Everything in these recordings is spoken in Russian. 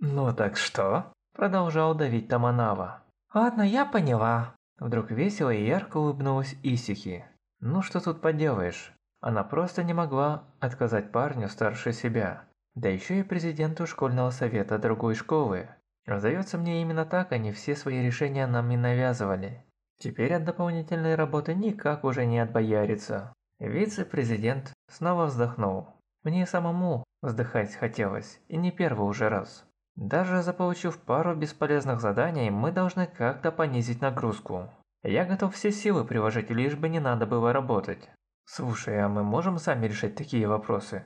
«Ну так что?» Продолжал давить Таманава. «Ладно, я поняла». Вдруг весело и ярко улыбнулась Исики. «Ну что тут поделаешь?» Она просто не могла отказать парню старше себя. Да еще и президенту школьного совета другой школы. Сдается мне именно так они все свои решения нам и навязывали. Теперь от дополнительной работы никак уже не отбоярится. Вице-президент снова вздохнул. Мне самому вздыхать хотелось, и не первый уже раз. Даже заполучив пару бесполезных заданий, мы должны как-то понизить нагрузку. Я готов все силы приложить, лишь бы не надо было работать. Слушай, а мы можем сами решать такие вопросы?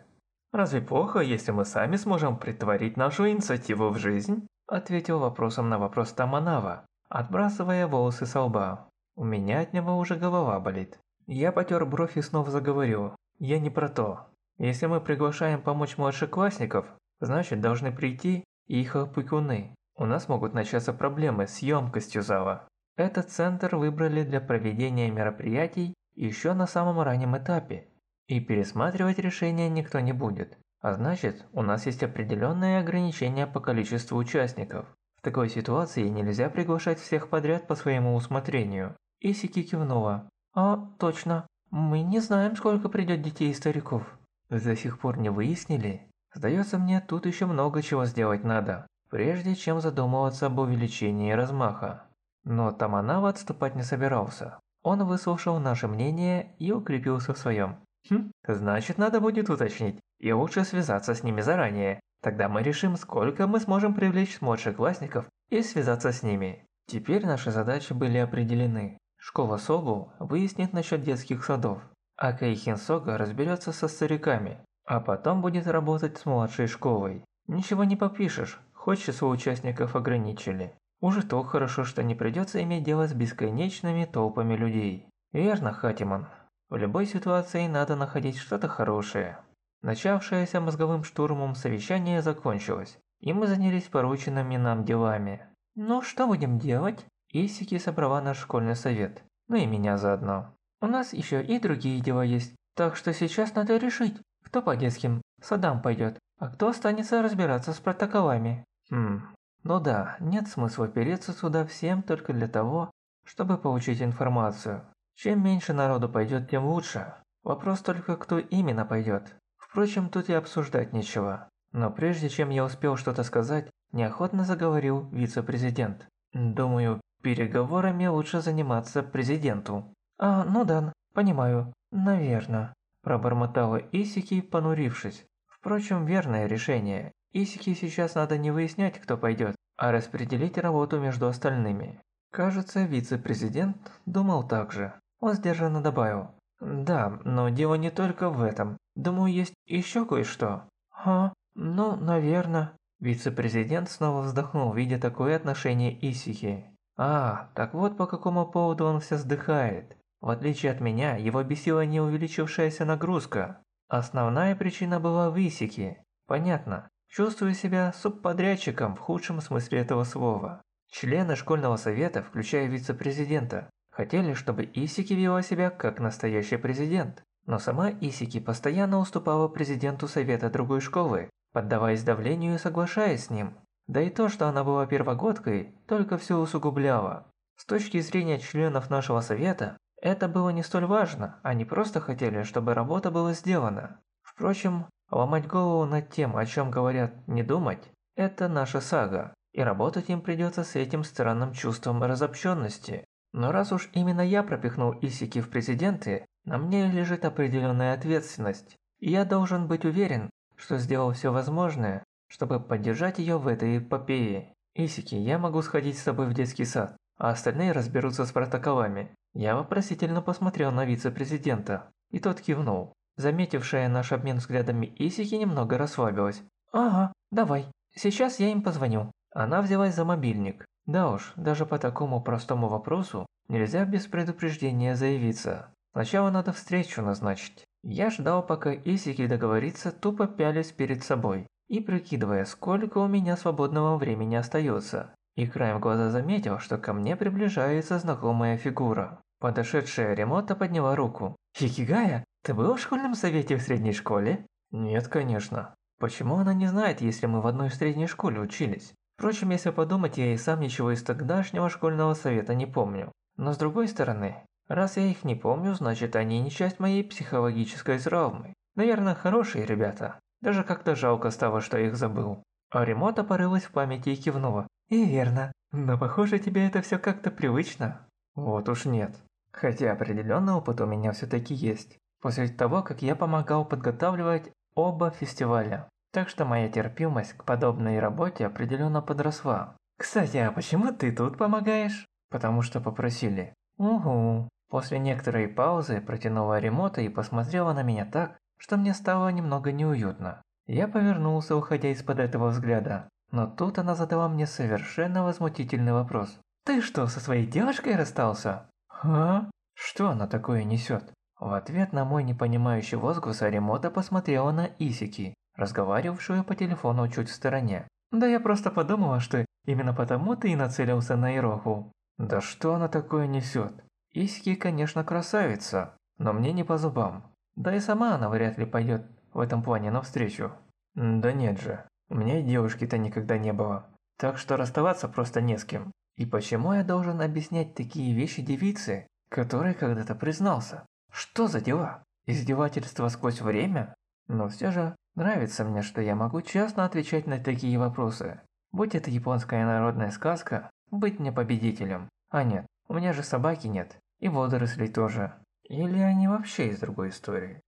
Разве плохо, если мы сами сможем притворить нашу инициативу в жизнь? Ответил вопросом на вопрос Таманава, отбрасывая волосы со лба. У меня от него уже голова болит. Я потер бровь и снова заговорил. Я не про то. Если мы приглашаем помочь младшеклассников, значит должны прийти и их опекуны. У нас могут начаться проблемы с емкостью зала. Этот центр выбрали для проведения мероприятий еще на самом раннем этапе. И пересматривать решение никто не будет. А значит, у нас есть определенные ограничения по количеству участников. В такой ситуации нельзя приглашать всех подряд по своему усмотрению. Исики кивнула. «А, точно. Мы не знаем, сколько придет детей и стариков». До сих пор не выяснили? Сдается мне, тут еще много чего сделать надо, прежде чем задумываться об увеличении размаха. Но Таманава отступать не собирался. Он выслушал наше мнение и укрепился в своем. Хм, значит надо будет уточнить, и лучше связаться с ними заранее. Тогда мы решим, сколько мы сможем привлечь младшеклассников и связаться с ними. Теперь наши задачи были определены. Школа Собу выяснит насчет детских садов, а Кейхин Сога разберется со стариками, а потом будет работать с младшей школой. Ничего не попишешь, хоть число участников ограничили. Уже то хорошо, что не придется иметь дело с бесконечными толпами людей. Верно, Хатиман. В любой ситуации надо находить что-то хорошее. Начавшееся мозговым штурмом совещание закончилось, и мы занялись порученными нам делами. «Ну, что будем делать?» Исики собрала наш школьный совет, ну и меня заодно. У нас еще и другие дела есть, так что сейчас надо решить, кто по детским садам пойдет, а кто останется разбираться с протоколами. Хм, ну да, нет смысла переться сюда всем только для того, чтобы получить информацию. Чем меньше народу пойдет, тем лучше. Вопрос только, кто именно пойдет. Впрочем, тут и обсуждать нечего. Но прежде чем я успел что-то сказать, неохотно заговорил вице-президент. Думаю, Переговорами лучше заниматься президенту. А, ну да, понимаю. Наверное. Пробормотала Исики, понурившись. Впрочем, верное решение. Исики сейчас надо не выяснять, кто пойдет, а распределить работу между остальными. Кажется, вице-президент думал так же. Он сдержанно добавил. Да, но дело не только в этом. Думаю, есть еще кое-что. А, ну, наверное. Вице-президент снова вздохнул, видя такое отношение Исики. А, так вот по какому поводу он все вздыхает. В отличие от меня, его бесила не увеличившаяся нагрузка. Основная причина была в Исике. Понятно. Чувствую себя субподрядчиком в худшем смысле этого слова. Члены школьного совета, включая вице-президента, хотели, чтобы Исики вела себя как настоящий президент. Но сама Исики постоянно уступала президенту совета другой школы, поддаваясь давлению и соглашаясь с ним. Да и то, что она была первогодкой, только все усугубляло. С точки зрения членов нашего совета, это было не столь важно, они просто хотели, чтобы работа была сделана. Впрочем, ломать голову над тем, о чем говорят «не думать» – это наша сага, и работать им придется с этим странным чувством разобщенности. Но раз уж именно я пропихнул Исики в президенты, на мне лежит определенная ответственность, и я должен быть уверен, что сделал все возможное, чтобы поддержать ее в этой эпопее. Исики, я могу сходить с тобой в детский сад, а остальные разберутся с протоколами. Я вопросительно посмотрел на вице-президента, и тот кивнул. Заметившая наш обмен взглядами Исики немного расслабилась. «Ага, давай, сейчас я им позвоню». Она взялась за мобильник. Да уж, даже по такому простому вопросу нельзя без предупреждения заявиться. Сначала надо встречу назначить. Я ждал, пока Исики договорится, тупо пялись перед собой и прикидывая, сколько у меня свободного времени остается. И краем глаза заметил, что ко мне приближается знакомая фигура. Подошедшая Ремота подняла руку. «Хикигая, ты был в школьном совете в средней школе?» «Нет, конечно». Почему она не знает, если мы в одной средней школе учились? Впрочем, если подумать, я и сам ничего из тогдашнего школьного совета не помню. Но с другой стороны, раз я их не помню, значит они не часть моей психологической травмы. Наверное, хорошие ребята. Даже как-то жалко стало, что их забыл. А Ремота порылась в памяти и кивнула. И верно. Но похоже, тебе это все как-то привычно. Вот уж нет. Хотя определенный опыт у меня все-таки есть. После того, как я помогал подготавливать оба фестиваля. Так что моя терпимость к подобной работе определенно подросла. Кстати, а почему ты тут помогаешь? Потому что попросили. Угу. После некоторой паузы протянула ремота и посмотрела на меня так, что мне стало немного неуютно. Я повернулся, уходя из-под этого взгляда. Но тут она задала мне совершенно возмутительный вопрос. «Ты что, со своей девушкой расстался?» «А? Что она такое несет?» В ответ на мой непонимающий возглас Аримота посмотрела на Исики, разговаривавшую по телефону чуть в стороне. «Да я просто подумала, что именно потому ты и нацелился на Ироху». «Да что она такое несет?» Исики, конечно, красавица, но мне не по зубам. Да и сама она вряд ли пойдет в этом плане навстречу. Да нет же, у меня и девушки-то никогда не было. Так что расставаться просто не с кем. И почему я должен объяснять такие вещи девице, которой когда-то признался? Что за дела? Издевательство сквозь время? Но все же нравится мне, что я могу честно отвечать на такие вопросы. Будь это японская народная сказка, быть мне победителем. А нет, у меня же собаки нет. И водорослей тоже. Или они вообще из другой истории?